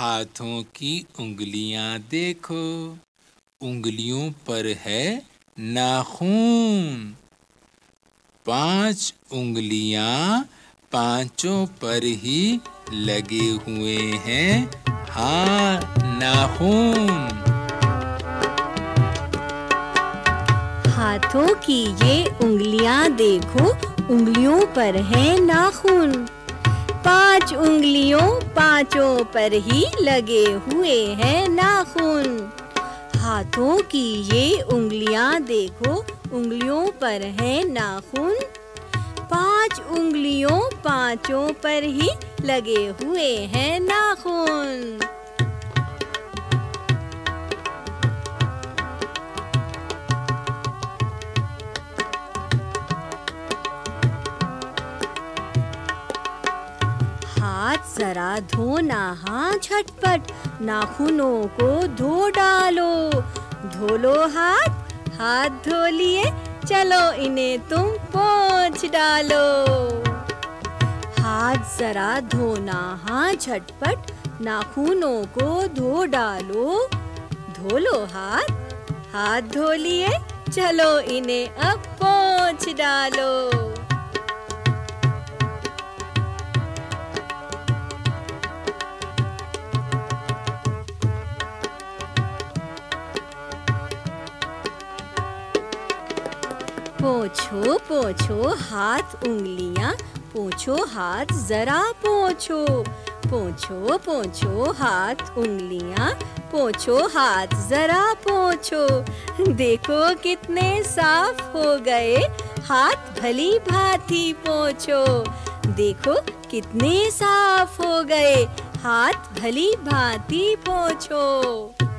हाथों की उंगलियाँ देखो। उंगलियों पर है नाखून। पाँच उंगलियाँ पाँचों पर ही लगे हुए हैं। हाँ नाखून। हाथों की ये उंगलियाँ देखो, उंगलियों पर है नाखून। पाँच उंगलियों पाँचों पर ही लगे हुए हैं नाखून। हाथों की ये उंगलियाँ देखो, उंगलियों पर है नाखून। पाँच उंगलियों पाँचों पर ही लगे हुए हैं नाखून। जरा धो नहा झटपट, नाखूनों को धो डालो। धो लो हाथ हाथ धो लिए, चलो इन्हें तुम पोंछ डालो। हाथ जरा धो नहा झटपट, नाखूनों को धो डालो। धो लो हाथ हाथ धो लिए, चलो इन्हें अब पोंछ डालो। पोछो पोछो हाथ उंगलियाँ, पोछो हाथ जरा पोछो। पोछो पोछो हाथ उंगलियाँ, पोछो हाथ जरा पोछो। देखो कितने साफ़ हो गए, हाथ भली भांति पोछो। देखो कितने साफ़ हो गए, हाथ भली भांति पोछो।